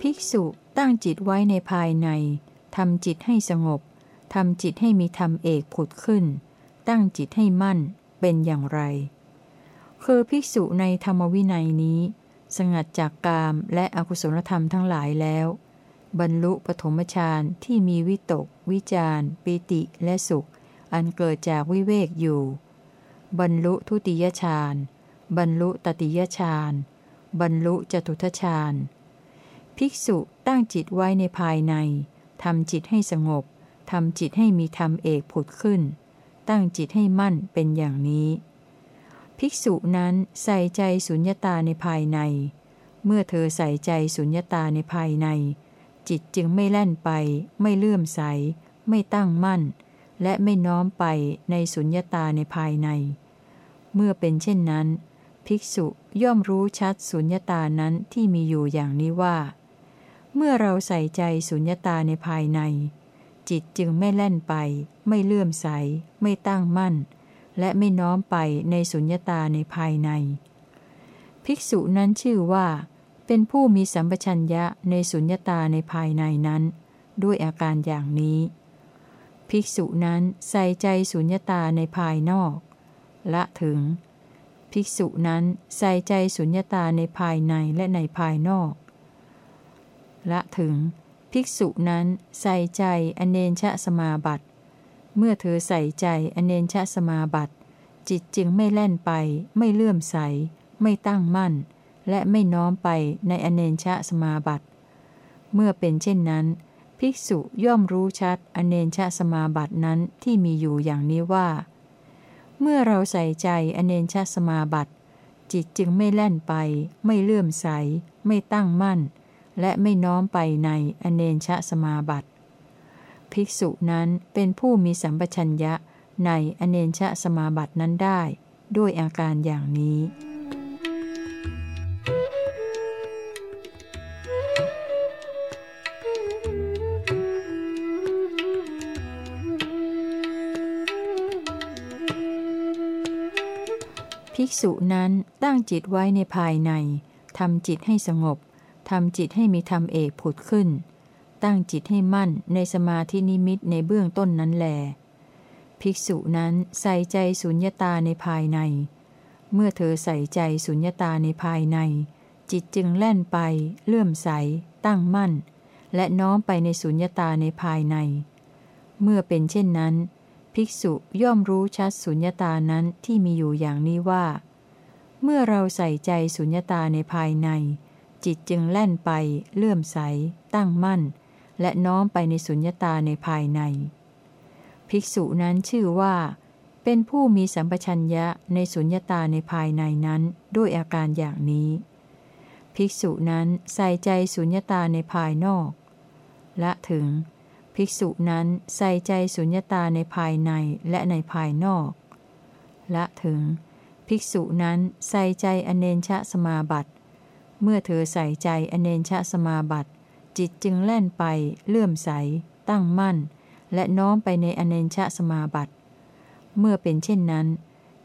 ภิกษุตั้งจิตไว้ในภายในทำจิตให้สงบทำจิตให้มีธรรมเอกผุดขึ้น ตั้งจิตให้มั่นเป็นอย่างไร คือภิกษุในธรรมวินัยนี้ สงัดจากกามและอกุศลธรรมทั้งหลายแล้ว บรรลุปฐมฌานที่มีวิตก วิจารปิติและสุข อันเกิดจากวิเวกอยู่ บรรลุทุติยฌานบรรลุตติยฌานบรรลุจตุทฌานภิกษุตั้งจิตไว้ในภายในทำจิตให้สงบทำจิตให้มีธรรมเอกผุดขึ้น ตั้งจิตให้มั่นเป็นอย่างนี้ ภิกษุนั้นใส่ใจสุญญตาในภายใน เมื่อเธอใส่ใจสุญญตาในภายใน จิตจึงไม่แล่นไป ไม่เลื่อมใส ไม่ตั้งมั่น และไม่น้อมไปในสุญญตาในภายใน เมื่อเป็นเช่นนั้น ภิกษุย่อมรู้ชัดสุญญตานั้นที่มีอยู่อย่างนี้ว่า เมื่อเราใส่ใจสุญญตาในภายใน จิตจึงไม่แล่นไป ไม่เลื่อมใส ไม่ตั้งมั่น และไม่น้อมไปในสุญญตาในภายใน ภิกษุนั้นชื่อว่า เป็นผู้มีสัมปชัญญะในสุญญตาในภายในนั้น ด้วยอาการอย่างนี้ ภิกษุนั้นใส่ใจสุญญตาในภายนอก ละถึง ภิกษุนั้นใส่ใจสุญญตาในภายในและในภายนอก ละถึง ภิกษุนั้นใส่ใจอเนนชะสมาบัติ เมื่อเธอใส่ใจอเนนชะสมาบัติ จิตจึงไม่แล่นไป ไม่เลื่อมใส ไม่ตั้งมั่น และไม่น้อมไปในอเนนชะสมาบัติ เมื่อเป็นเช่นนั้น ภิกษุย่อมรู้ชัดอเนนชะสมาบัตินั้นที่มีอยู่อย่างนี้ว่า เมื่อเราใส่ใจอเนนชะสมาบัติ จิตจึงไม่แล่นไป ไม่เลื่อมใส ไม่ตั้งมั่น และไม่น้อมไปในอเนนชะสมาบัติ ภิกษุนั้นเป็นผู้มีสัมปชัญญะในอเนนชะสมาบัตินั้นได้ ด้วยอาการอย่างนี้ ภิกษุนั้นตั้งจิตไว้ในภายในทำจิตให้สงบทำจิตให้มีธรรมเอกผุดขึ้น ตั้งจิตให้มั่นในสมาธินิมิตในเบื้องต้นนั้นแล ภิกษุนั้นใส่ใจสุญญตาในภายใน เมื่อเธอใส่ใจสุญญตาในภายใน จิตจึงแล่นไป เลื่อมใส ตั้งมั่น และน้อมไปในสุญญตาในภายใน เมื่อเป็นเช่นนั้น ภิกษุย่อมรู้ชัดสุญญตานั้นที่มีอยู่อย่างนี้ว่า เมื่อเราใส่ใจสุญญตาในภายในจิตจึงแล่นไปเลื่อมใส ตั้งมั่น และน้อมไปในสุญญตาในภายใน ภิกษุนั้นชื่อว่า เป็นผู้มีสัมปชัญญะในสุญญตาในภายในนั้นด้วยอาการอย่างนี้ ภิกษุนั้นใส่ใจสุญญตาในภายนอก และถึง ภิกษุนั้นใส่ใจสุญญตาในภายในและในภายนอก และถึง ภิกษุนั้นใส่ใจอเนนชะสมาบัติ เมื่อเธอใส่ใจอเนนชะสมาบัติ จิตจึงแล่นไป เลื่อมใส ตั้งมั่น และน้อมไปในอเนนชะสมาบัติ เมื่อเป็นเช่นนั้น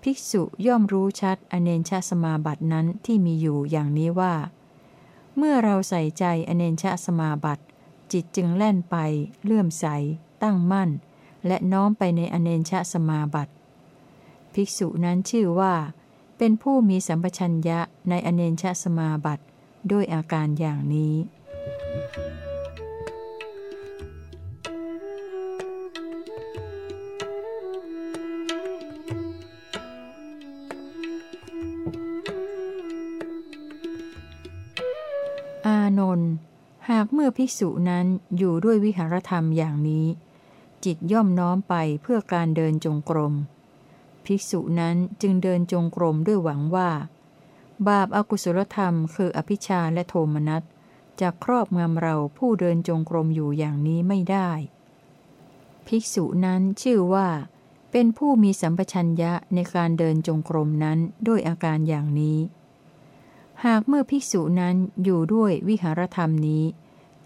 ภิกษุย่อมรู้ชัดอเนนชะสมาบัตินั้นที่มีอยู่อย่างนี้ว่า เมื่อเราใส่ใจอเนนชะสมาบัติ จิตจึงแล่นไป เลื่อมใส ตั้งมั่น และน้อมไปในอเนนชะสมาบัติ ภิกษุนั้นชื่อว่า เป็นผู้มีสัมปชัญญะในอเนนชะสมาบัติด้วยอาการอย่างนี้ อานนท์หากเมื่อภิกษุนั้นอยู่ด้วยวิหารธรรมอย่างนี้ จิตย่อมน้อมไปเพื่อการเดินจงกรม ภิกษุนั้นจึงเดินจงกรมด้วยหวังว่า บาปอากุศลธรรมคืออภิชาและโทมนัส จะครอบงำเราผู้เดินจงกรมอยู่อย่างนี้ไม่ได้ ภิกษุนั้นชื่อว่า เป็นผู้มีสัมปชัญญะในการเดินจงกรมนั้นด้วยอาการอย่างนี้ หากเมื่อภิกษุนั้นอยู่ด้วยวิหารธรรมนี้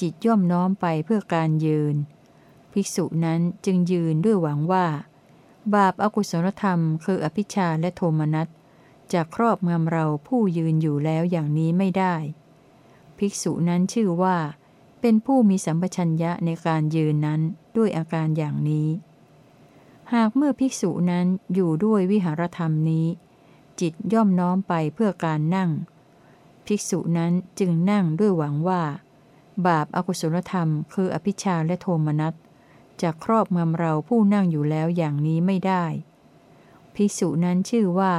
จิตย่อมน้อมไปเพื่อการยืน ภิกษุนั้นจึงยืนด้วยหวังว่า บาปอากุศลธรรมคืออภิชาและโทมนัสจะครอบงำเราผู้ยืนอยู่แล้วอย่างนี้ไม่ได้ ภิกษุนั้นชื่อว่า เป็นผู้มีสัมปชัญญะในการยืนนั้นด้วยอาการอย่างนี้ หากเมื่อภิกษุนั้นอยู่ด้วยวิหารธรรมนี้ จิตย่อมน้อมไปเพื่อการนั่ง ภิกษุนั้นจึงนั่งด้วยหวังว่า บาปอากุศลธรรมคืออภิชาและโทมนัสจะครอบงำเราผู้นั่งอยู่แล้วอย่างนี้ไม่ได้ ภิกษุนั้นชื่อว่า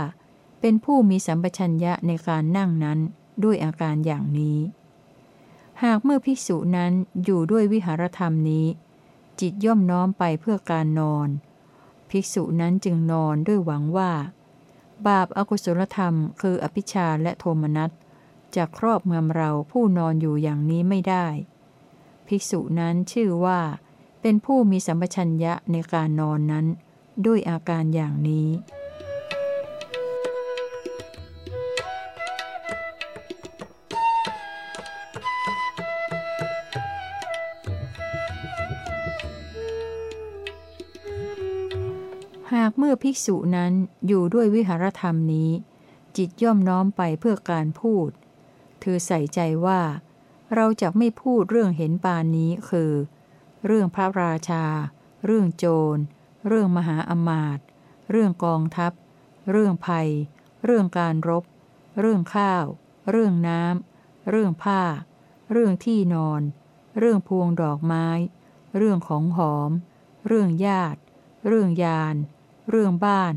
เป็นผู้มีสัมปชัญญะในการนั่งนั้นด้วยอาการอย่างนี้ หากเมื่อภิกษุนั้นอยู่ด้วยวิหารธรรมนี้ จิตย่อมน้อมไปเพื่อการนอน ภิกษุนั้นจึงนอนด้วยหวังว่า บาปอากุศลธรรมคืออภิชาและโทมนัสจะครอบเมือเราผู้นอนอยู่อย่างนี้ไม่ได้ ภิกษุนั้นชื่อว่า เป็นผู้มีสัมปชัญญะในการนอนนั้น ด้วยอาการอย่างนี้ เมื่อภิกษุนั้นอยู่ด้วยวิหารธรรมนี้ จิตย่อมน้อมไปเพื่อการพูด เธอใส่ใจว่า เราจะไม่พูดเรื่องเห็นปานนี้คือ เรื่องพระราชา เรื่องโจร เรื่องมหาอมาตย์เรื่องกองทัพ เรื่องภัย เรื่องการรบ เรื่องข้าว เรื่องน้ำเรื่องผ้า เรื่องที่นอน เรื่องพวงดอกไม้ เรื่องของหอม เรื่องญาติ เรื่องยาน เรื่องบ้าน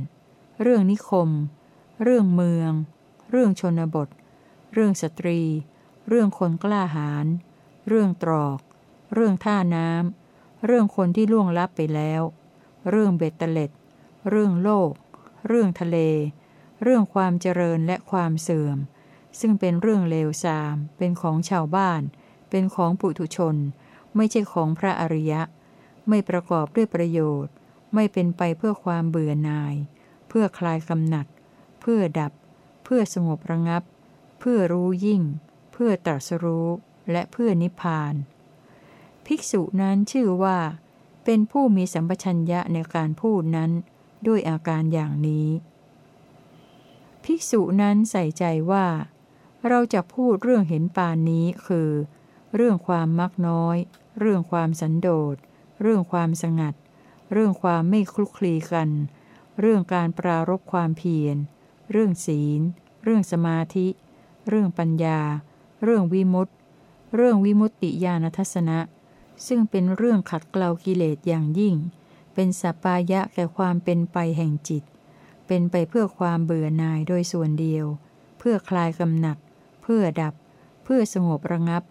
เรื่องนิคม เรื่องเมือง เรื่องชนบท เรื่องสตรี เรื่องคนกล้าหาญ เรื่องตรอก เรื่องท่าน้ำ เรื่องคนที่ล่วงลับไปแล้ว เรื่องเบ็ดเตล็ด เรื่องโลก เรื่องทะเล เรื่องความเจริญและความเสื่อม ซึ่งเป็นเรื่องเลวทราม เป็นของชาวบ้าน เป็นของปุถุชน ไม่ใช่ของพระอริยะ ไม่ประกอบด้วยประโยชน์ ไม่เป็นไปเพื่อความเบื่อหน่าย เพื่อคลายกำหนัด เพื่อดับ เพื่อสงบระงับ เพื่อรู้ยิ่ง เพื่อตรัสรู้ และเพื่อนิพพาน ภิกษุนั้นชื่อว่า เป็นผู้มีสัมปชัญญะในการพูดนั้น ด้วยอาการอย่างนี้ ภิกษุนั้นใส่ใจว่า เราจะพูดเรื่องเห็นปานนี้คือ เรื่องความมักน้อย เรื่องความสันโดษ เรื่องความสงัด เรื่องความไม่คลุกคลีกัน เรื่องการปรารบความเพียร เรื่องศีล เรื่องสมาธิ เรื่องปัญญา เรื่องวิมุตติ เรื่องวิมุตติญาณทัศนะ ซึ่งเป็นเรื่องขัดเกลากิเลสอย่างยิ่ง เป็นสัปปายะแก่ความเป็นไปแห่งจิต เป็นไปเพื่อความเบื่อหน่ายโดยส่วนเดียว เพื่อคลายกำหนัด เพื่อดับ เพื่อสงบระงับ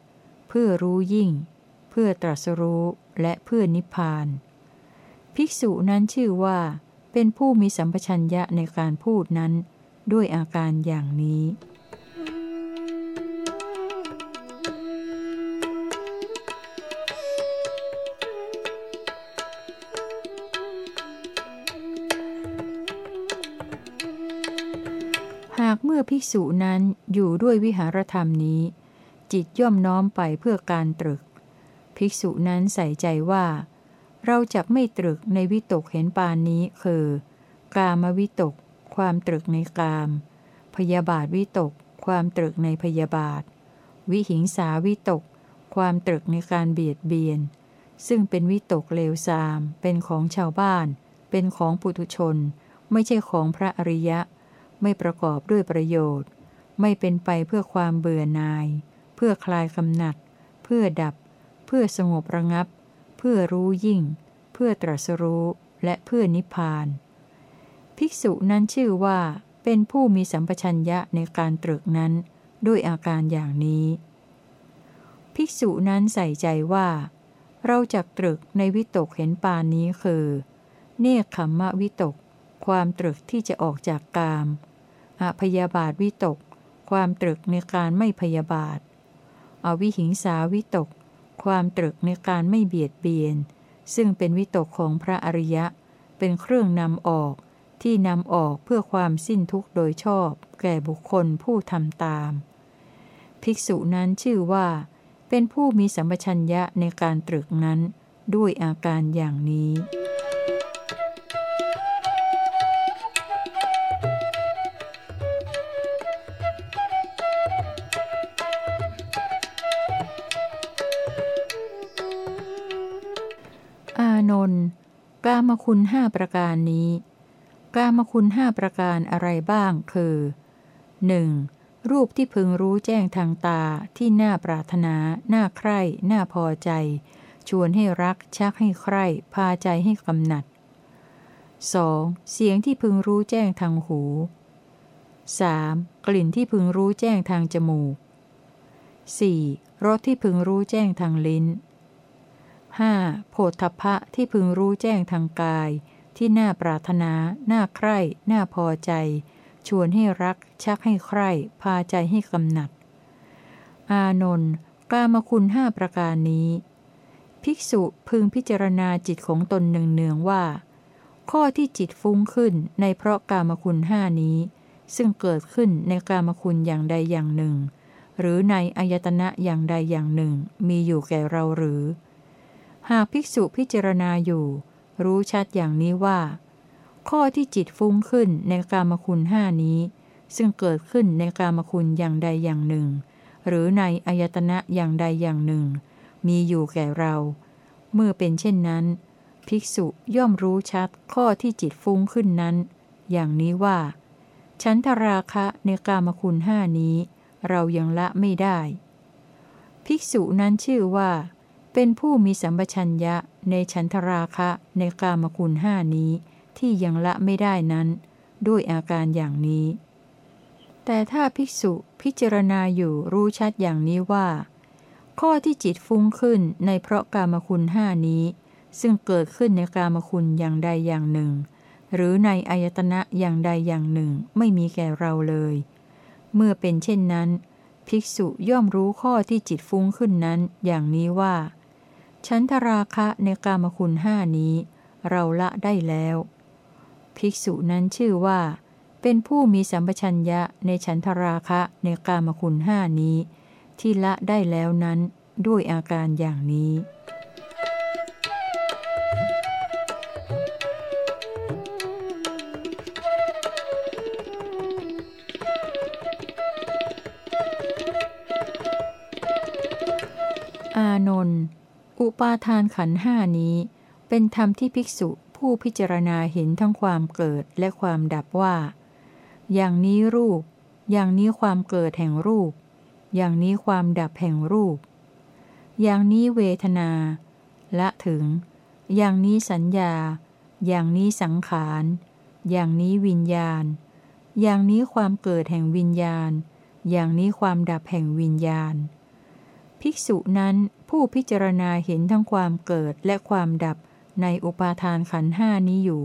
เพื่อรู้ยิ่ง เพื่อตรัสรู้และเพื่อนิพพาน ภิกษุนั้นชื่อว่า เป็นผู้มีสัมปชัญญะในการพูดนั้น ด้วยอาการอย่างนี้หากเมื่อภิกษุนั้นอยู่ด้วยวิหารธรรมนี้ จิตย่อมน้อมไปเพื่อการตรึก ภิกษุนั้นใส่ใจว่า เราจะไม่ตรึกในวิตกเห็นปานนี้คือ กามวิตก ความตรึกในกาม พยาบาทวิตก ความตรึกในพยาบาท วิหิงสาวิตก ความตรึกในการเบียดเบียน ซึ่งเป็นวิตกเลวทราม เป็นของชาวบ้าน เป็นของปุถุชน ไม่ใช่ของพระอริยะ ไม่ประกอบด้วยประโยชน์ ไม่เป็นไปเพื่อความเบื่อหน่าย เพื่อคลายกำหนัด เพื่อดับ เพื่อสงบระงับ เพื่อรู้ยิ่ง เพื่อตรัสรู้และเพื่อนิพพาน ภิกษุนั้นชื่อว่าเป็นผู้มีสัมปชัญญะในการตรึกนั้น ด้วยอาการอย่างนี้ ภิกษุนั้นใส่ใจว่า เราจะตรึกในวิตกเห็นปานนี้คือ เนคขมมะวิตก ความตรึกที่จะออกจากกามอพยาบาทวิตก ความตรึกในการไม่พยาบาท อวิหิงสาวิตก ความตรึกในการไม่เบียดเบียน ซึ่งเป็นวิตกของพระอริยะ เป็นเครื่องนำออก ที่นำออกเพื่อความสิ้นทุกข์โดยชอบ แก่บุคคลผู้ทำตาม ภิกษุนั้นชื่อว่า เป็นผู้มีสัมปชัญญะในการตรึกนั้น ด้วยอาการอย่างนี้ มคุณห้าประการนี้ กามคุณห้าประการอะไรบ้างคือ 1. รูปที่พึงรู้แจ้งทางตาที่น่าปรารถนา น่าใคร่ น่าพอใจ ชวนให้รัก ชักให้ใคร่ พาใจให้กำหนัด 2. เสียงที่พึงรู้แจ้งทางหู 3. กลิ่นที่พึงรู้แจ้งทางจมูก 4. รสที่พึงรู้แจ้งทางลิ้น 5. โผฏฐพะที่พึงรู้แจ้งทางกาย ที่น่าปรารถนา น่าใคร่ น่าพอใจ ชวนให้รัก ชักให้ใคร่ พาใจให้กำหนัด อานนท์กามคุณห้าประการนี้ ภิกษุพึงพิจารณาจิตของตนเนืองๆว่า ข้อที่จิตฟุ้งขึ้นในเพราะกามคุณห้านี้ ซึ่งเกิดขึ้นในกามคุณอย่างใดอย่างหนึ่ง หรือในอายตนะอย่างใดอย่างหนึ่ง มีอยู่แก่เราหรือ หากภิกษุพิจารณาอยู่ รู้ชัดอย่างนี้ว่า ข้อที่จิตฟุ้งขึ้นในกามคุณห้านี้ ซึ่งเกิดขึ้นในกามคุณอย่างใดอย่างหนึ่ง หรือในอายตนะอย่างใดอย่างหนึ่ง มีอยู่แก่เรา เมื่อเป็นเช่นนั้น ภิกษุย่อมรู้ชัดข้อที่จิตฟุ้งขึ้นนั้น อย่างนี้ว่า ฉันทราคะในกามคุณห้านี้ เรายังละไม่ได้ ภิกษุนั้นชื่อว่า เป็นผู้มีสัมปชัญญะในฉันทราคะในกามคุณห้านี้ที่ยังละไม่ได้นั้น ด้วยอาการอย่างนี้ แต่ถ้าภิกษุพิจารณาอยู่รู้ชัดอย่างนี้ว่า ข้อที่จิตฟุ้งขึ้นในเพราะกามคุณห้านี้ ซึ่งเกิดขึ้นในกามคุณอย่างใดอย่างหนึ่ง หรือในอายตนะอย่างใดอย่างหนึ่งไม่มีแก่เราเลย เมื่อเป็นเช่นนั้น ภิกษุย่อมรู้ข้อที่จิตฟุ้งขึ้นนั้นอย่างนี้ว่า ฉันทราคะในกามคุณห้านี้ เราละได้แล้ว ภิกษุนั้นชื่อว่า เป็นผู้มีสัมปชัญญะในฉันทราคะในกามคุณห้านี้ ที่ละได้แล้วนั้นด้วยอาการอย่างนี้อานนท์ อุปาทานขันห้านี้ เป็นธรรมที่ภิกษุผู้พิจารณาเห็นทั้งความเกิดและความดับว่า อย่างนี้รูป อย่างนี้ความเกิดแห่งรูป อย่างนี้ความดับแห่งรูป อย่างนี้เวทนา ละถึง อย่างนี้สัญญา อย่างนี้สังขาร อย่างนี้วิญญาณ อย่างนี้ความเกิดแห่งวิญญาณ อย่างนี้ความดับแห่งวิญญาณ ภิกษุนั้น ผู้พิจารณาเห็นทั้งความเกิดและความดับในอุปาทานขันห้านี้อยู่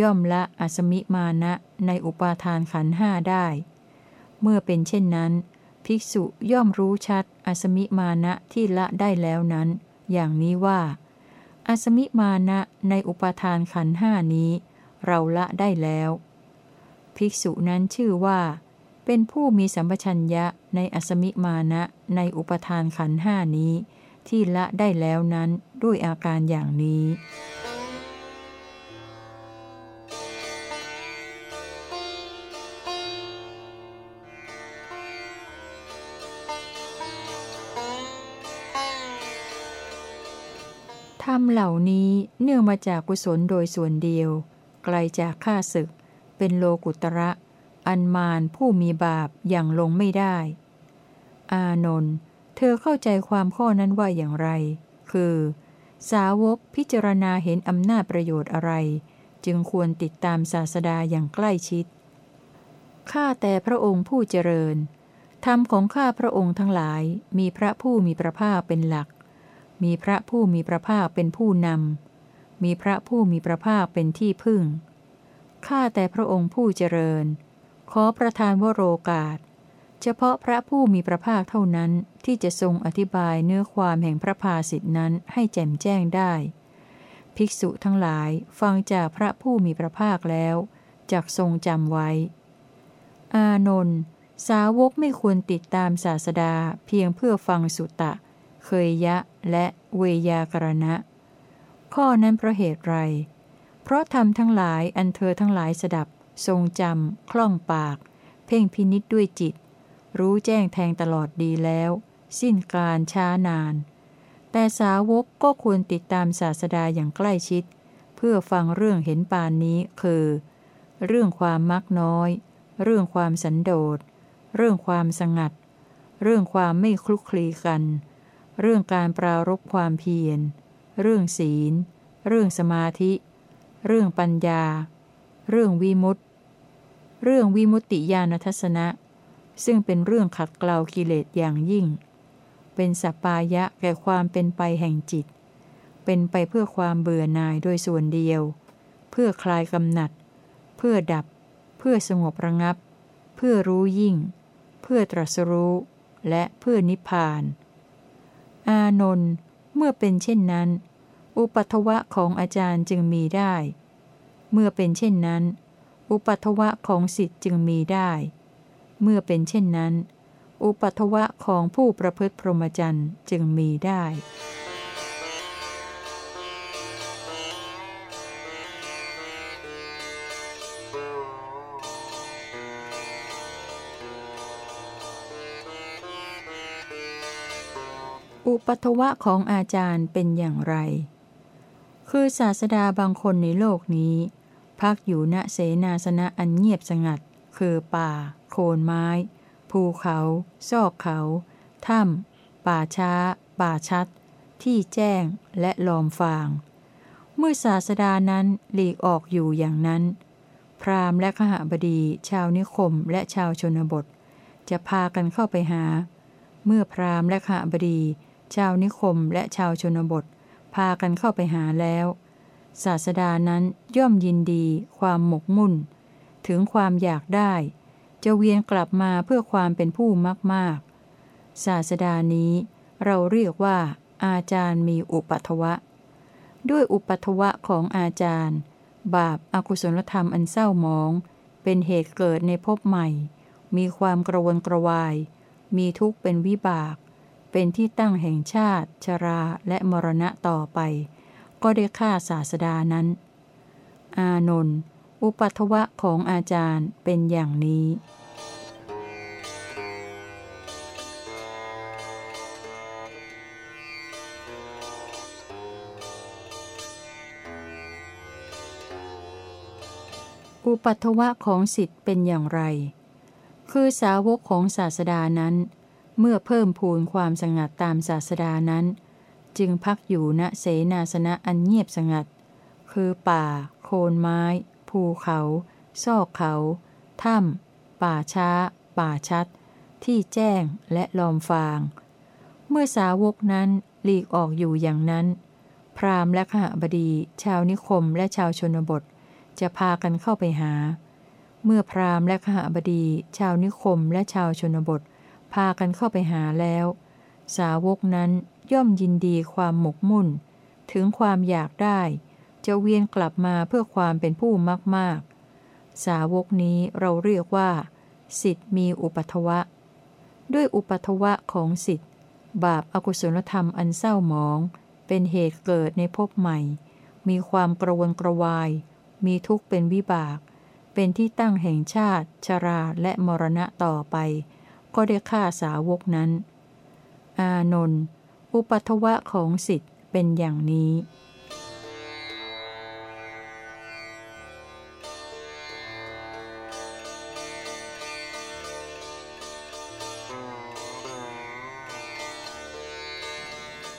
ย่อมละอสมิมาณะในอุปาทานขันห้าได้ เมื่อเป็นเช่นนั้น ภิกษุย่อมรู้ชัดอสมิมาณะที่ละได้แล้วนั้น อย่างนี้ว่า อสมิมาณะในอุปาทานขันห้านี้ เราละได้แล้ว ภิกษุนั้นชื่อว่า เป็นผู้มีสัมปชัญญะในอสมิมาณะในอุปทานขันห้านี้ ที่ละได้แล้วนั้นด้วยอาการอย่างนี้ ธรรมเหล่านี้เนื่องมาจากกุศลโดยส่วนเดียว ไกลจากข้าศึก เป็นโลกุตระ อันมารผู้มีบาปอย่างลงไม่ได้ อานนท์ เธอเข้าใจความข้อนั้นว่าอย่างไร คือ สาวกพิจารณาเห็นอำนาจประโยชน์อะไร จึงควรติดตามศาสดาอย่างใกล้ชิด ข้าแต่พระองค์ผู้เจริญ ธรรมของข้าพระองค์ทั้งหลายมีพระผู้มีพระภาคเป็นหลัก มีพระผู้มีพระภาคเป็นผู้นำ มีพระผู้มีพระภาคเป็นที่พึ่ง ข้าแต่พระองค์ผู้เจริญ ขอประทานวโรกาส เฉพาะพระผู้มีพระภาคเท่านั้นที่จะทรงอธิบายเนื้อความแห่งพระภาสิทธินั้นให้แจ่มแจ้งได้ ภิกษุทั้งหลายฟังจากพระผู้มีพระภาคแล้วจักทรงจำไว้ อานนท์สาวกไม่ควรติดตามศาสดาเพียงเพื่อฟังสุตะ เคยยะและเวยากรณะ ข้อนั้นเพราะเหตุไร เพราะทำทั้งหลายอันเธอทั้งหลายสดับ ทรงจำคล่องปาก เพ่งพินิษด้วยจิต รู้แจ้งแทงตลอดดีแล้ว สิ้นการช้านาน แต่สาวกก็ควรติดตามศาสดาอย่างใกล้ชิด เพื่อฟังเรื่องเห็นปานนี้คือ เรื่องความมักน้อย เรื่องความสันโดษ เรื่องความสงัด เรื่องความไม่คลุกคลีกัน เรื่องการปรารบความเพียร เรื่องศีล เรื่องสมาธิ เรื่องปัญญา เรื่องวิมุตติ เรื่องวิมุตติญาณทัศนะ ซึ่งเป็นเรื่องขัดเกลากิเลสอย่างยิ่ง เป็นสัปายะแก่ความเป็นไปแห่งจิต เป็นไปเพื่อความเบื่อหน่ายโดยส่วนเดียว เพื่อคลายกำหนัด เพื่อดับ เพื่อสงบระงับ เพื่อรู้ยิ่ง เพื่อตรัสรู้ และเพื่อนิพพาน อานนท์เมื่อเป็นเช่นนั้น อุปัทวะของอาจารย์จึงมีได้ เมื่อเป็นเช่นนั้น อุปัทวะของสิทธิ์จึงมีได้ เมื่อเป็นเช่นนั้น อุปัทวะของผู้ประพฤติพรหมจรรย์จึงมีได้อุปัทวะของอาจารย์เป็นอย่างไร คือศาสดาบางคนในโลกนี้ พักอยู่ณเสนาสนะอันเงียบสงัด คือป่า คนไม้ ภูเขา ซอกเขา ถ้ำ ป่าช้า ป่าชัด ที่แจ้งและลอมฟาง เมื่อศาสดานั้นหลีกออกอยู่อย่างนั้น พราหมณ์และขหบดี ชาวนิคมและชาวชนบท จะพากันเข้าไปหา เมื่อพราหมณ์และขหบดี ชาวนิคมและชาวชนบท พากันเข้าไปหาแล้ว ศาสดานั้นย่อมยินดี ความหมกมุ่น ถึงความอยากได้ จะเวียนกลับมาเพื่อความเป็นผู้มาก ๆ ศาสดานี้ เราเรียกว่า อาจารย์มีอุปัทวะ ด้วยอุปัทวะของอาจารย์ บาปอากุศลธรรมอันเศร้าหมอง เป็นเหตุเกิดในภพใหม่ มีความกระวนกระวาย มีทุกข์เป็นวิบาก เป็นที่ตั้งแห่งชาติ ชราและมรณะต่อไป ก็ได้ฆ่าศาสดานั้น อานนท์ อุปัทวะของอาจารย์เป็นอย่างนี้ อุปัทวะของสิทธิ์เป็นอย่างไร คือสาวกของศาสดานั้น เมื่อเพิ่มพูนความสงัดตามศาสดานั้น จึงพักอยู่ณเสนาสนะอันเงียบสงัด คือป่า โคนไม้ ภูเขา ซอกเขา ถ้ำ ป่าช้า ป่าชัด ที่แจ้งและลอมฟาง เมื่อสาวกนั้นหลีกออกอยู่อย่างนั้น พราหมณ์และขหบดี ชาวนิคมและชาวชนบท จะพากันเข้าไปหา เมื่อพราหมณ์และขหบดี ชาวนิคมและชาวชนบท พากันเข้าไปหาแล้ว สาวกนั้นย่อมยินดีความหมกมุ่น ถึงความอยากได้ จะเวียนกลับมาเพื่อความเป็นผู้มาก ๆ สาวกนี้เราเรียกว่า สิทธิ์มีอุปัทวะ ด้วยอุปัทวะของสิทธิ์บาปอากุศลธรรมอันเศร้าหมอง เป็นเหตุเกิดในภพใหม่ มีความกระวนกระวาย มีทุกข์เป็นวิบาก เป็นที่ตั้งแห่งชาติ ชราและมรณะต่อไป ก็ได้ฆ่าสาวกนั้น อานนท์อุปัทวะของสิทธิ์เป็นอย่างนี้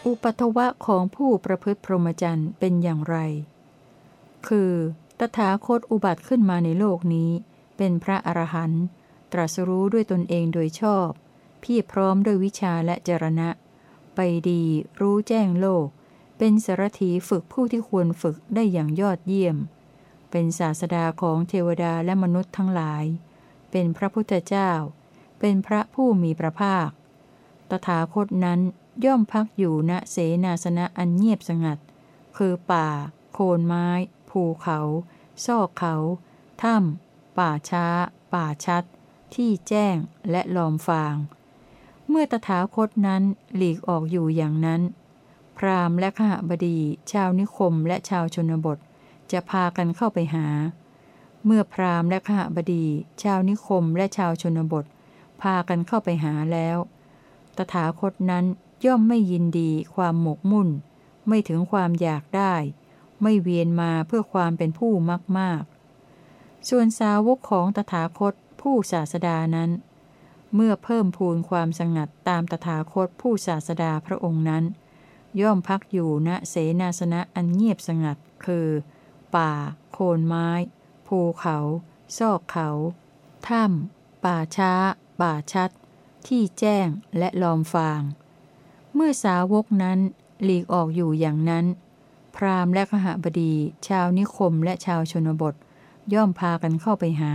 อุปัทวะของผู้ประพฤติพรหมจรรย์เป็นอย่างไร คือ ตถาคตอุบัติขึ้นมาในโลกนี้ เป็นพระอรหันต์ตรัสรู้ด้วยตนเองโดยชอบ พี่พร้อมด้วยวิชาและจรณะ ไปดีรู้แจ้งโลก เป็นสารถีฝึกผู้ที่ควรฝึกได้อย่างยอดเยี่ยม เป็นศาสดาของเทวดาและมนุษย์ทั้งหลาย เป็นพระพุทธเจ้า เป็นพระผู้มีพระภาค ตถาคตนั้น ย่อมพักอยู่ณเสนาสนะอันเงียบสงัด คือป่า โคนไม้ ภูเขา ซอกเขา ถ้ำ ป่าช้า ป่าชัด ที่แจ้งและลอมฟาง เมื่อตถาคตนั้นหลีกออกอยู่อย่างนั้น พราหมณ์และขหบดี ชาวนิคมและชาวชนบท จะพากันเข้าไปหา เมื่อพราหมณ์และขหบดี ชาวนิคมและชาวชนบท พากันเข้าไปหาแล้ว ตถาคตนั้น ย่อมไม่ยินดีความหมกมุ่น ไม่ถึงความอยากได้ ไม่เวียนมาเพื่อความเป็นผู้มากมากส่วนสาวกของตถาคตผู้ศาสดานั้น เมื่อเพิ่มพูนความสงัดตามตถาคตผู้ศาสดาพระองค์นั้น ย่อมพักอยู่ณเสนาสนะอันเงียบสงัด คือ ป่า โคนไม้ ภูเขา ซอกเขา ถ้ำป่าช้า ป่าชัด ที่แจ้งและลอมฟาง เมื่อสาวกนั้นหลีกออกอยู่อย่างนั้น พราหมณ์และขหบดี ชาวนิคมและชาวชนบท ย่อมพากันเข้าไปหา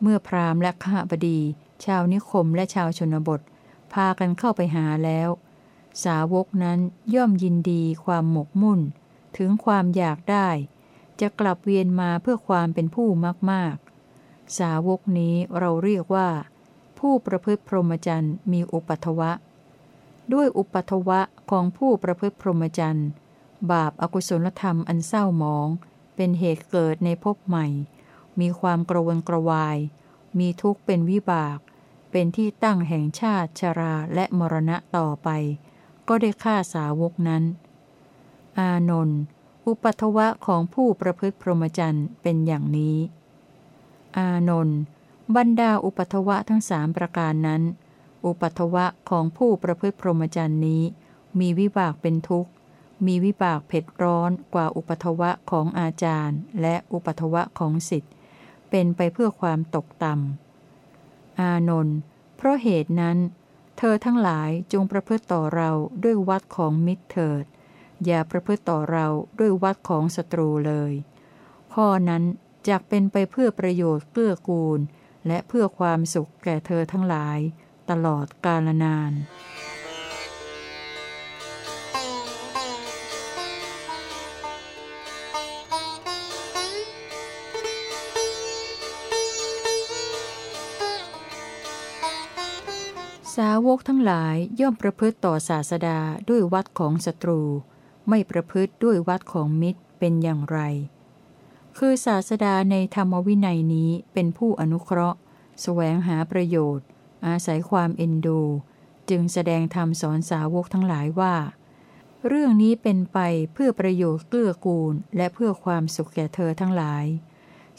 เมื่อพราหมณ์และขหบดี ชาวนิคมและชาวชนบท พากันเข้าไปหาแล้ว สาวกนั้นย่อมยินดีความหมกมุ่น ถึงความอยากได้ จะกลับเวียนมาเพื่อความเป็นผู้มากๆ สาวกนี้เราเรียกว่า ผู้ประพฤติพรหมจรรย์มีอุปัทวะ ด้วยอุปัทวะของผู้ประพฤติพรหมจรรย์บาปอากุศลธรรมอันเศร้าหมอง เป็นเหตุเกิดในภพใหม่ มีความกระวนกระวาย มีทุกข์เป็นวิบาก เป็นที่ตั้งแห่งชาติชาราและมรณะต่อไป ก็ได้ฆ่าสาวกนั้น อานนท์อุปัทวะของผู้ประพฤติพรหมจรรย์เป็นอย่างนี้ อานนท์บรรดาอุปัทวะทั้งสามประการนั้น อุปัทวะของผู้ประพฤติพรหมจรรย์นี้ มีวิบากเป็นทุกข์ มีวิบากเผ็ดร้อนกว่าอุปัทวะของอาจารย์ และอุปัทวะของสิทธิ์ เป็นไปเพื่อความตกต่ำ อานนท์เพราะเหตุนั้น เธอทั้งหลายจงประพฤติต่อเราด้วยวัดของมิตรเถิด อย่าประพฤติต่อเราด้วยวัดของศัตรูเลย ข้อนั้นจะเป็นไปเพื่อประโยชน์เกื้อกูล และเพื่อความสุขแก่เธอทั้งหลาย ตลอดกาลนาน สาวกทั้งหลายย่อมประพฤติต่อศาสดาด้วยวัดของศัตรู ไม่ประพฤติด้วยวัดของมิตรเป็นอย่างไร คือศาสดาในธรรมวินัยนี้เป็นผู้อนุเคราะห์ แสวงหาประโยชน์ อาศัยความเอ็นดู จึงแสดงธรรมสอนสาวกทั้งหลายว่า เรื่องนี้เป็นไปเพื่อประโยชน์เกื้อกูล และเพื่อความสุขแก่เธอทั้งหลาย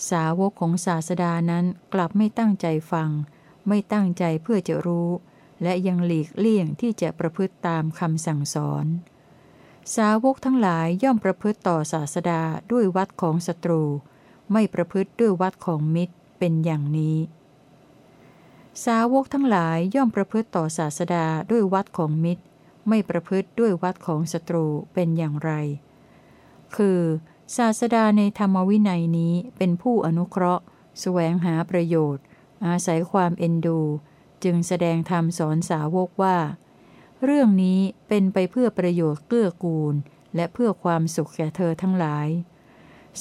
สาวกของศาสดานั้นกลับไม่ตั้งใจฟัง ไม่ตั้งใจเพื่อจะรู้ และยังหลีกเลี่ยงที่จะประพฤติตามคำสั่งสอน สาวกทั้งหลายย่อมประพฤติต่อศาสดาด้วยวัดของศัตรู ไม่ประพฤติด้วยวัดของมิตรเป็นอย่างนี้ สาวกทั้งหลายย่อมประพฤติต่อศาสดาด้วยวัดของมิตร ไม่ประพฤติด้วยวัดของศัตรูเป็นอย่างไร คือ ศาสดาในธรรมวินัยนี้เป็นผู้อนุเคราะห์ แสวงหาประโยชน์ อาศัยความเอ็นดู จึงแสดงธรรมสอนสาวกว่า เรื่องนี้เป็นไปเพื่อประโยชน์เกื้อกูล และเพื่อความสุขแก่เธอทั้งหลาย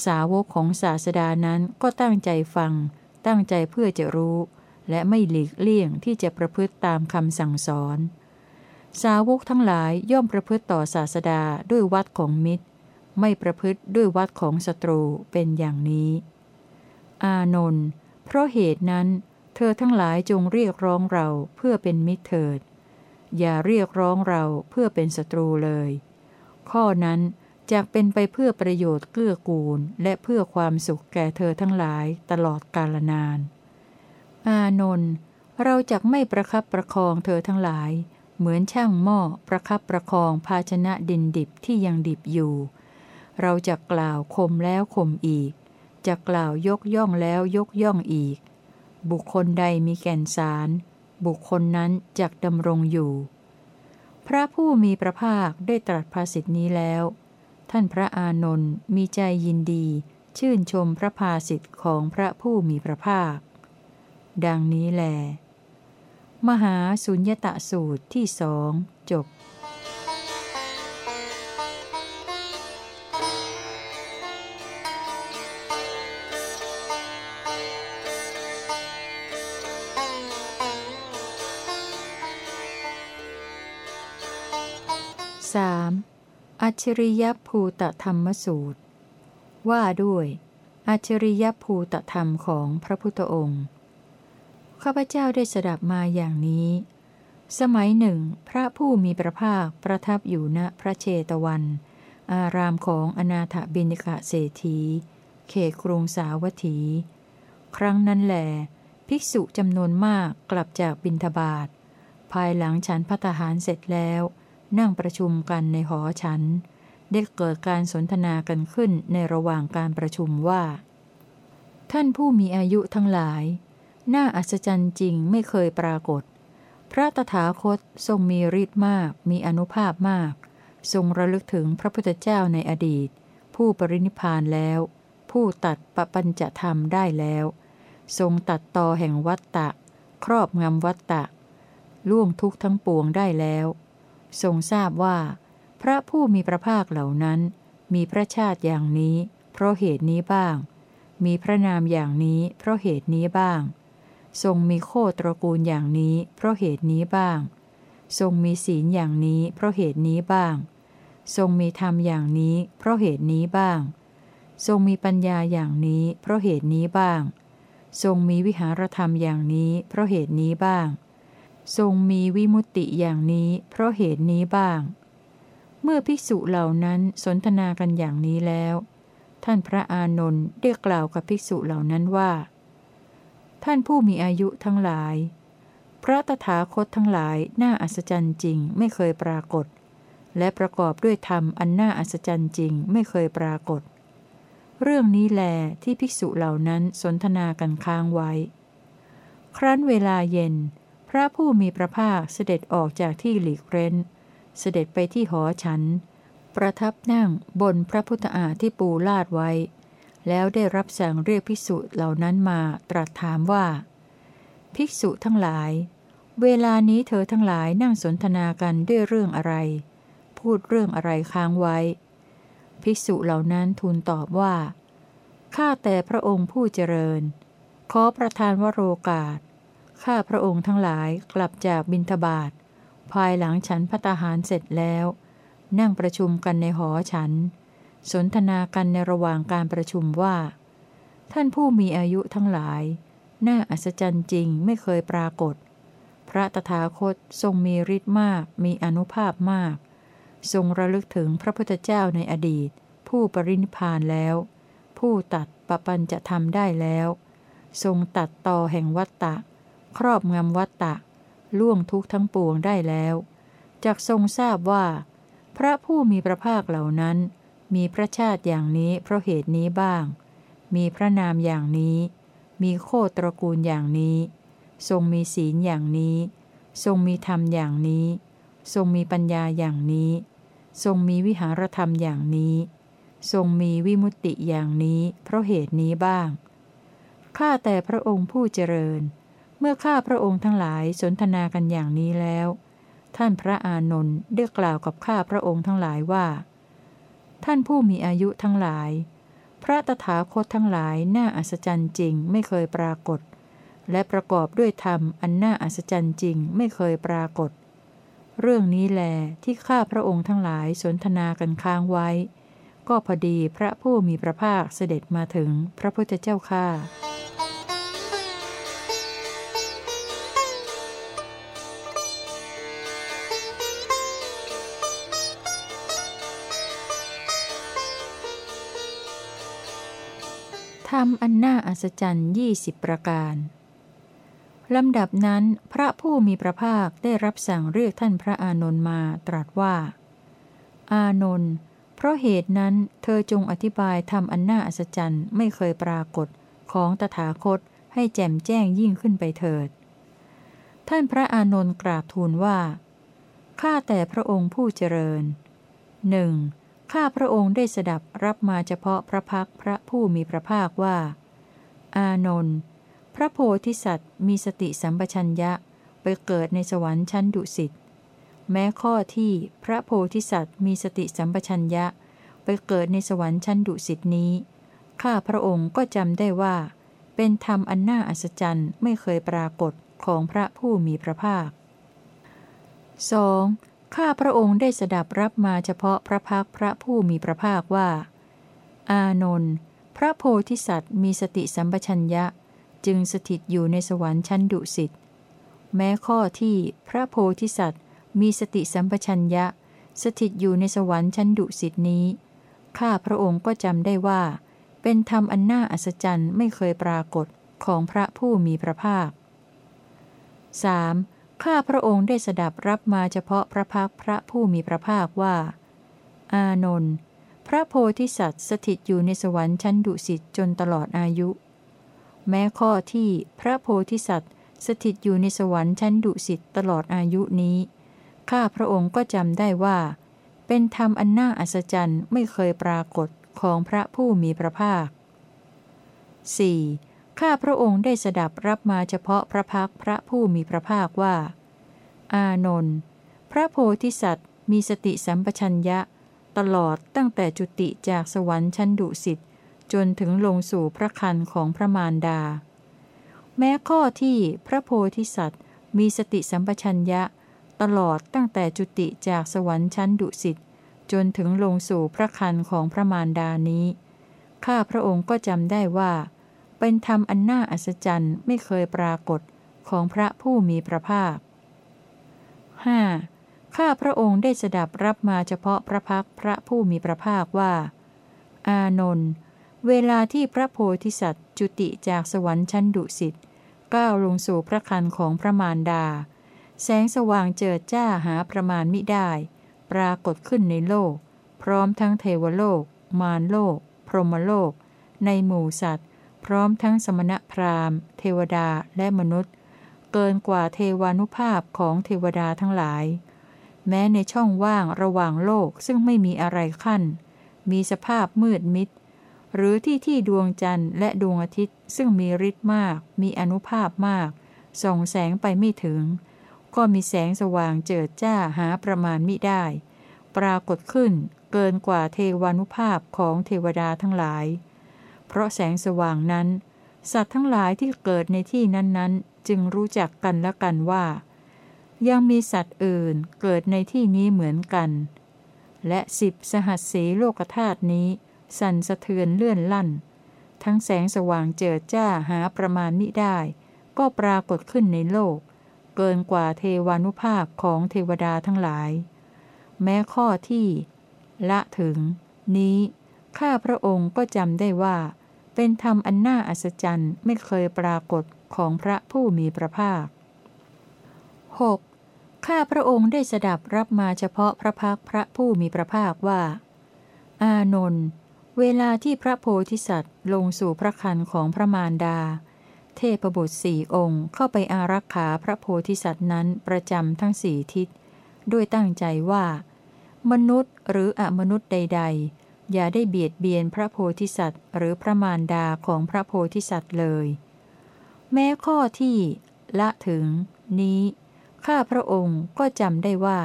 สาวกของศาสดานั้นก็ตั้งใจฟัง ตั้งใจเพื่อจะรู้ และไม่หลีกเลี่ยงที่จะประพฤติตามคำสั่งสอน สาวกทั้งหลายย่อมประพฤติต่อศาสดาด้วยวัดของมิตร ไม่ประพฤติด้วยวัดของศัตรูเป็นอย่างนี้ อานนท์เพราะเหตุนั้น เธอทั้งหลายจงเรียกร้องเราเพื่อเป็นมิตรเถิด อย่าเรียกร้องเราเพื่อเป็นศัตรูเลย ข้อนั้นจะเป็นไปเพื่อประโยชน์เกื้อกูลและเพื่อความสุขแก่เธอทั้งหลายตลอดกาลนาน อานนท์เราจะไม่ประคับประคองเธอทั้งหลาย เหมือนช่างหม้อประคับประคองภาชนะดินดิบที่ยังดิบอยู่ เราจะกล่าวคมแล้วคมอีก จะกล่าวยกย่องแล้วยกย่องอีก บุคคลใดมีแก่นสาร บุคคลนั้นจะดำรงอยู่ พระผู้มีพระภาคได้ตรัสภาษิตนี้แล้ว ท่านพระอานนท์มีใจยินดี ชื่นชมพระภาษิตของพระผู้มีพระภาค ดังนี้แล มหาสุญญตะสูตรที่สองจบสามอัจฉริยภูตธรรมสูตร ว่าด้วยอัจฉริยภูตธรรมของพระพุทธองค์ ข้าพเจ้าได้สดับมาอย่างนี้ สมัยหนึ่ง พระผู้มีพระภาคประทับอยู่ณพระเชตวัน อารามของอนาถบิณิกะเศรษฐี เขตกรุงสาวัตถี ครั้งนั้นแหลภิกษุจำนวนมากกลับจากบินทบาท ภายหลังฉันพัฒหารเสร็จแล้ว นั่งประชุมกันในหอฉัน ได้เกิดการสนทนากันขึ้นในระหว่างการประชุมว่า ท่านผู้มีอายุทั้งหลาย น่าอัศจรรย์จริงไม่เคยปรากฏ พระตถาคตทรงมีฤทธิ์มาก มีอนุภาพมาก ทรงระลึกถึงพระพุทธเจ้าในอดีต ผู้ปรินิพานแล้ว ผู้ตัดปปัญจธรรมได้แล้ว ทรงตัดต่อแห่งวัตตะ ครอบงำวัตตะ ล่วงทุกทั้งปวงได้แล้ว ทรงทราบว่า พระผู้มีพระภาคเหล่านั้น มีพระชาติอย่างนี้ เพราะเหตุนี้บ้าง มีพระนามอย่างนี้ เพราะเหตุนี้บ้าง ทรงมีโคตรกูลอย่างนี้ เพราะเหตุนี้บ้าง ทรงมีศีลอย่างนี้ เพราะเหตุนี้บ้าง ทรงมีธรรมอย่างนี้ เพราะเหตุนี้บ้าง ทรงมีปัญญาอย่างนี้ เพราะเหตุนี้บ้าง ทรงมีวิหารธรรมอย่างนี้ เพราะเหตุนี้บ้าง ทรงมีวิมุตติอย่างนี้ เพราะเหตุนี้บ้าง เมื่อภิกษุเหล่านั้นสนทนากันอย่างนี้แล้ว ท่านพระอานนท์ได้กล่าวกับภิกษุเหล่านั้นว่า ท่านผู้มีอายุทั้งหลาย พระตถาคตทั้งหลายน่าอัศจรรย์จริงไม่เคยปรากฏ และประกอบด้วยธรรมอันน่าอัศจรรย์จริงไม่เคยปรากฏ เรื่องนี้แลที่ภิกษุเหล่านั้นสนทนากันค้างไว้ ครั้นเวลาเย็น พระผู้มีพระภาคเสด็จออกจากที่หลีกเร้น เสด็จไปที่หอฉัน ประทับนั่งบนพระพุทธอาที่ปูลาดไว้ แล้วได้รับสั่งเรียกภิกษุเหล่านั้นมาตรัสถามว่า ภิกษุทั้งหลาย เวลานี้เธอทั้งหลายนั่งสนทนากันด้วยเรื่องอะไร พูดเรื่องอะไรค้างไว้ ภิกษุเหล่านั้นทูลตอบว่าข้าแต่พระองค์ผู้เจริญ ขอประทานวโรกาส ข้าพระองค์ทั้งหลายกลับจากบินทบาท ภายหลังฉันพัตหารเสร็จแล้ว นั่งประชุมกันในหอฉัน สนทนากันในระหว่างการประชุมว่า ท่านผู้มีอายุทั้งหลาย น่าอัศจรรย์จริงไม่เคยปรากฏ พระตถาคตทรงมีฤทธิ์มาก มีอนุภาพมาก ทรงระลึกถึงพระพุทธเจ้าในอดีต ผู้ปรินิพานแล้ว ผู้ตัดปปัญจะทำได้แล้ว ทรงตัดต่อแห่งวัตตะ ครอบงำวัตตะ ล่วงทุกทั้งปวงได้แล้วจากทรงทราบว่า พระผู้มีพระภาคเหล่านั้น มีพระชาติอย่างนี้เพราะเหตุนี้บ้าง มีพระนามอย่างนี้ มีโคตรกูลอย่างนี้ ทรงมีศีลอย่างนี้ ทรงมีธรรมอย่างนี้ ทรงมีปัญญาอย่างนี้ ทรงมีวิหารธรรมอย่างนี้ ทรงมีวิมุตติอย่างนี้ เพราะเหตุนี้บ้าง ข้าแต่พระองค์ผู้เจริญ เมื่อข้าพระองค์ทั้งหลายสนทนากันอย่างนี้แล้ว ท่านพระอานนท์ได้กล่าวกับข้าพระองค์ทั้งหลายว่า ท่านผู้มีอายุทั้งหลาย พระตถาคตทั้งหลายน่าอัศจรรย์จริงไม่เคยปรากฏ และประกอบด้วยธรรมอันน่าอัศจรรย์จริงไม่เคยปรากฏ เรื่องนี้แลที่ข้าพระองค์ทั้งหลายสนทนากันค้างไว้ ก็พอดีพระผู้มีพระภาคเสด็จมาถึงพระพุทธเจ้าข้า ทำอันน่าอัศจรรย์ยี่สิบประการ ลำดับนั้นพระผู้มีพระภาคได้รับสั่งเรียกท่านพระอานนท์มาตรัสว่า อานนท์เพราะเหตุนั้นเธอจงอธิบายทำอันน่าอัศจรรย์ไม่เคยปรากฏของตถาคตให้แจ่มแจ้งยิ่งขึ้นไปเถิด ท่านพระอานนท์กราบทูลว่า ข้าแต่พระองค์ผู้เจริญหนึ่ง ข้าพระองค์ได้สดับรับมาเฉพาะพระพักพระผู้มีพระภาคว่า อานนท์พระโพธิสัตว์มีสติสัมปชัญญะไปเกิดในสวรรค์ชั้นดุสิต แม้ข้อที่พระโพธิสัตว์มีสติสัมปชัญญะไปเกิดในสวรรค์ชั้นดุสิตนี้ ข้าพระองค์ก็จำได้ว่า เป็นธรรมอันน่าอัศจรรย์ไม่เคยปรากฏของพระผู้มีพระภาค 2. ข้าพระองค์ได้สดับรับมาเฉพาะพระพักพระผู้มีพระภาคว่า อานนท์พระโพธิสัตว์มีสติสัมปชัญญะ จึงสถิตอยู่ในสวรรค์ชั้นดุสิตแม้ข้อที่พระโพธิสัตว์ มีสติสัมปชัญญะ สถิตอยู่ในสวรรค์ชั้นดุสิตนี้ข้าพระองค์ก็จำได้ว่า เป็นธรรมอันน่าอัศจรรย์ไม่เคยปรากฏของพระผู้มีพระภาค 3. ข้าพระองค์ได้สดับรับมาเฉพาะพระพักพระผู้มีพระภาคว่า อานนท์พระโพธิสัตว์สถิตอยู่ในสวรรค์ชั้นดุสิตจนตลอดอายุ แม้ข้อที่พระโพธิสัตว์สถิตอยู่ในสวรรค์ชั้นดุสิตตลอดอายุนี้ ข้าพระองค์ก็จำได้ว่า เป็นธรรมอันน่าอัศจรรย์ไม่เคยปรากฏของพระผู้มีพระภาค 4. ข้าพระองค์ได้สดับรับมาเฉพาะพระพักพระผู้มีพระภาคว่า อานนท์พระโพธิสัตว์ มีสติสัมปชัญญะ ตลอดตั้งแต่จุติจากสวรรค์ชั้นดุสิตจนถึงลงสู่พระคันของพระมารดา แม้ข้อที่พระโพธิสัตว์ มีสติสัมปชัญญะ ตลอดตั้งแต่จุติจากสวรรค์ชั้นดุสิตจนถึงลงสู่พระคันของพระมารดานี้ ข้าพระองค์ก็จำได้ว่า เป็นธรรมอันน่าอัศจรรย์ไม่เคยปรากฏของพระผู้มีพระภาค 5. ข้าพระองค์ได้สดับรับมาเฉพาะพระพักพระผู้มีพระภาคว่า อานนท์เวลาที่พระโพธิสัตว์ จุติจากสวรรค์ชั้นดุสิตก้าวลงสู่พระคันของพระมารดา แสงสว่างเจิดจ้าหาประมาณมิได้ ปรากฏขึ้นในโลก พร้อมทั้งเทวโลก มารโลก พรหมโลก ในหมู่สัตว์ พร้อมทั้งสมณพราหมณ์ เทวดาและมนุษย์ เกินกว่าเทวานุภาพของเทวดาทั้งหลาย แม้ในช่องว่างระหว่างโลกซึ่งไม่มีอะไรขั้น มีสภาพมืดมิด หรือที่ที่ดวงจันทร์และดวงอาทิตย์ซึ่งมีฤทธิ์มาก มีอนุภาพมาก ส่องแสงไปไม่ถึง ก็มีแสงสว่างเจิดจ้าหาประมาณมิได้ ปรากฏขึ้นเกินกว่าเทวานุภาพของเทวดาทั้งหลาย ราะแสงสว่างนั้น สัตว์ทั้งหลายที่เกิดในที่นั้นๆ จึงรู้จักกันและกันว่า ยังมีสัตว์อื่นเกิดในที่นี้เหมือนกัน และสิบสหัสสีโลกธาตุนี้ สั่นสะเทือนเลื่อนลั่น ทั้งแสงสว่างเจิดจ้าหาประมาณมิได้ ก็ปรากฏขึ้นในโลก เกินกว่าเทวานุภาพของเทวดาทั้งหลาย แม้ข้อที่ ละถึง นี้ข้าพระองค์ก็จำได้ว่า เป็นธรรมอันน่าอัศจรรย์ไม่เคยปรากฏของพระผู้มีพระภาค 6. ข้าพระองค์ได้สดับรับมาเฉพาะพระพักพระผู้มีพระภาคว่า อานนท์เวลาที่พระโพธิสัตว์ลงสู่พระคันของพระมารดา เทพบุตรสี่องค์เข้าไปอารักขาพระโพธิสัตว์นั้นประจำทั้งสี่ทิศ ด้วยตั้งใจว่า มนุษย์หรืออมนุษย์ใด ๆ อย่าได้เบียดเบียนพระโพธิสัตว์ หรือพระมารดาของพระโพธิสัตว์เลย แม้ข้อที่ละถึง นี้ ข้าพระองค์ก็จำได้ว่า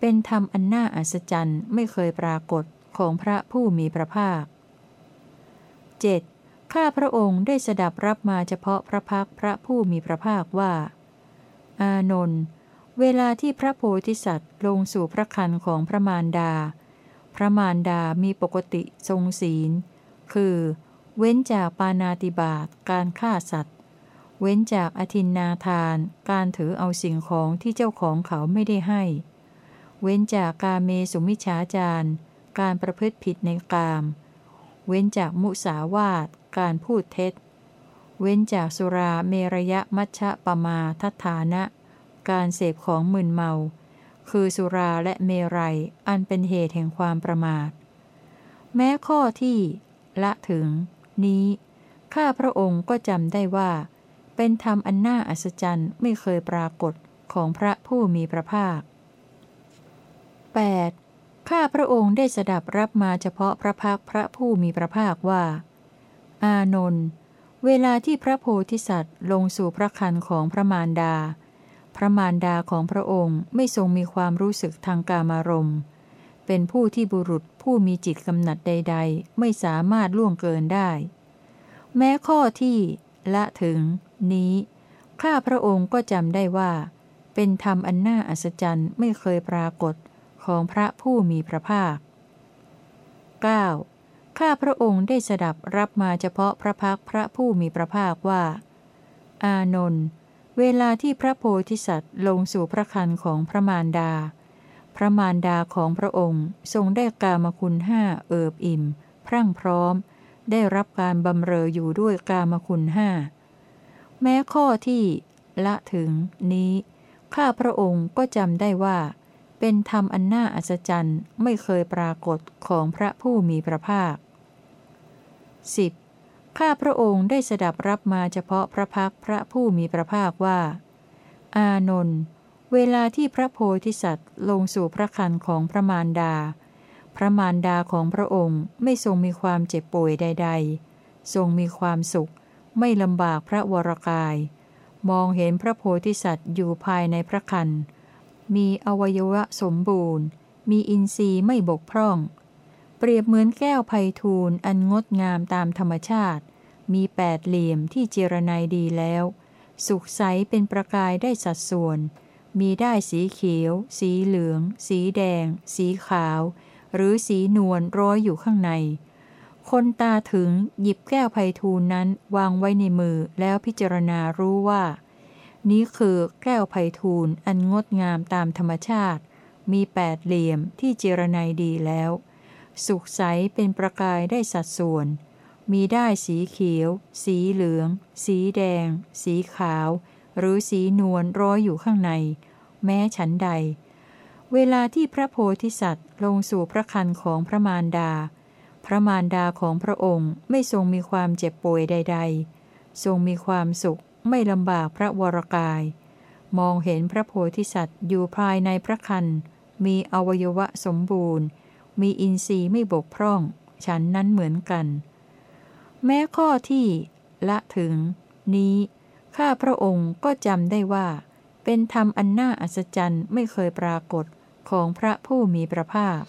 เป็นธรรมอันน่าอัศจรรย์ไม่เคยปรากฏของพระผู้มีพระภาค 7. ข้าพระองค์ได้สดับรับมาเฉพาะพระพักพระผู้มีพระภาคว่า อานนท์เวลาที่พระโพธิสัตว์ลงสู่พระคันของพระมารดา พระมารดามีปกติทรงศีล คือ เว้นจากปานาติบาตการฆ่าสัตว์ เว้นจากอธินนาทาน การถือเอาสิ่งของที่เจ้าของเขาไม่ได้ให้ เว้นจากกาเมสุมิฉาจารการประพฤติผิดในกาม เว้นจากมุสาวาทการพูดเท็จ เว้นจากสุราเมรยะมัชฌะปมาทัฐานะ การเสพของมึนเมา คือสุราและเมรัย อันเป็นเหตุแห่งความประมาท แม้ข้อที่ ละถึง นี้ ข้าพระองค์ก็จำได้ว่า เป็นธรรมอันน่าอัศจรรย์ไม่เคยปรากฏของพระผู้มีพระภาค 8. ข้าพระองค์ได้สดับรับมาเฉพาะพระพักพระผู้มีพระภาคว่า อานนท์เวลาที่พระโพธิสัตว์ลงสู่พระคันของพระมารดา พระมารดาของพระองค์ไม่ทรงมีความรู้สึกทางกามารมณ์ เป็นผู้ที่บุรุษผู้มีจิตกำหนัดใด ๆ ไม่สามารถล่วงเกินได้ แม้ข้อที่ ละถึง นี้ ข้าพระองค์ก็จำได้ว่า เป็นธรรมอันน่าอัศจรรย์ไม่เคยปรากฏของพระผู้มีพระภาค 9. ข้าพระองค์ได้สดับรับมาเฉพาะพระพักพระผู้มีพระภาคว่า อานนท์ เวลาที่พระโพธิสัตว์ลงสู่พระคันของพระมารดา พระมารดาของพระองค์ทรงได้กามคุณห้าเอิบอิ่ม พรั่งพร้อม ได้รับการบำเรออยู่ด้วยกามคุณห้า แม้ข้อที่ละถึงนี้ ข้าพระองค์ก็จำได้ว่า เป็นธรรมอันน่าอัศจรรย์ไม่เคยปรากฏของพระผู้มีพระภาค 10. ข้าพระองค์ได้สดับรับมาเฉพาะพระพักพระผู้มีพระภาคว่า อานนท์เวลาที่พระโพธิสัตว์ลงสู่พระคันของพระมารดา พระมารดาของพระองค์ไม่ทรงมีความเจ็บป่วยใด ๆ ทรงมีความสุข ไม่ลำบากพระวรกาย มองเห็นพระโพธิสัตว์อยู่ภายในพระคันมีอวัยวะสมบูรณ์ มีอินทรีย์ไม่บกพร่อง เปรียบเหมือนแก้วไพทูลอันงดงามตามธรรมชาติ มีแปดเหลี่ยมที่เจรไนดีแล้ว สุขใสเป็นประกายได้สัดส่วน มีได้สีเขียว สีเหลือง สีแดง สีขาว หรือสีนวลร้อยอยู่ข้างใน คนตาถึงหยิบแก้วไพทูลนั้นวางไว้ในมือแล้วพิจารณารู้ว่า นี้คือแก้วไพทูลอันงดงามตามธรรมชาติ มีแปดเหลี่ยมที่เจรไนดีแล้ว สุขใสเป็นประกายได้สัดส่วน มีได้สีเขียว สีเหลือง สีแดง สีขาว หรือสีนวลร้อยอยู่ข้างใน แม้ฉันใด เวลาที่พระโพธิสัตว์ลงสู่พระคันของพระมารดา พระมารดาของพระองค์ไม่ทรงมีความเจ็บป่วยใด ๆ ทรงมีความสุขไม่ลำบากพระวรกาย มองเห็นพระโพธิสัตว์อยู่ภายในพระคันมีอวัยวะสมบูรณ์ มีอินทรีย์ไม่บกพร่อง ฉันนั้นเหมือนกัน แม้ข้อที่ ละถึง นี้ ข้าพระองค์ก็จำได้ว่า เป็นธรรมอันน่าอัศจรรย์ไม่เคยปรากฏของพระผู้มีพระภาค